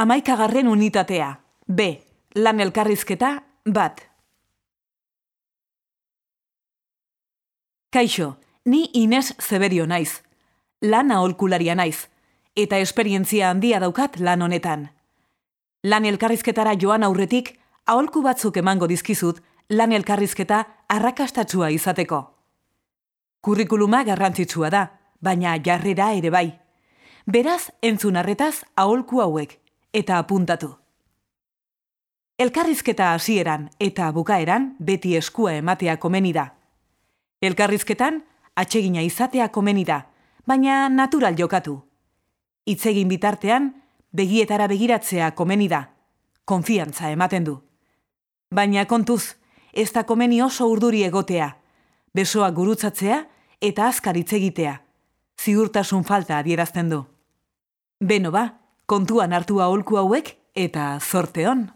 Amaikagarren unitatea. B. Lan elkarrizketa bat. Kaixo, ni Ines Zeberio naiz. Lan aholkularia naiz. Eta esperientzia handia daukat lan honetan. Lan elkarrizketara joan aurretik, aholku batzuk emango dizkizut lan elkarrizketa arrakastatsua izateko. Kurrikuluma garrantzitsua da, baina jarrera ere bai. Beraz, entzun arretaz aholku hauek, eta apuntatu. Elkarrizketa hasieran eta bukaeran beti eskua ematea komeni da. Elkarrizketan, atsegina izatea komeni da, baina natural jokatu. Itzegin bitartean, begietara begiratzea komeni da, konfiantza ematen du. Baina kontuz, ez da komeni oso urduri egotea, besoa gurutzatzea eta azkar hitz egitea. Ziurtasun falta adierazten du. Beno ba, kontuan hartu aholku hauek eta zorte hon.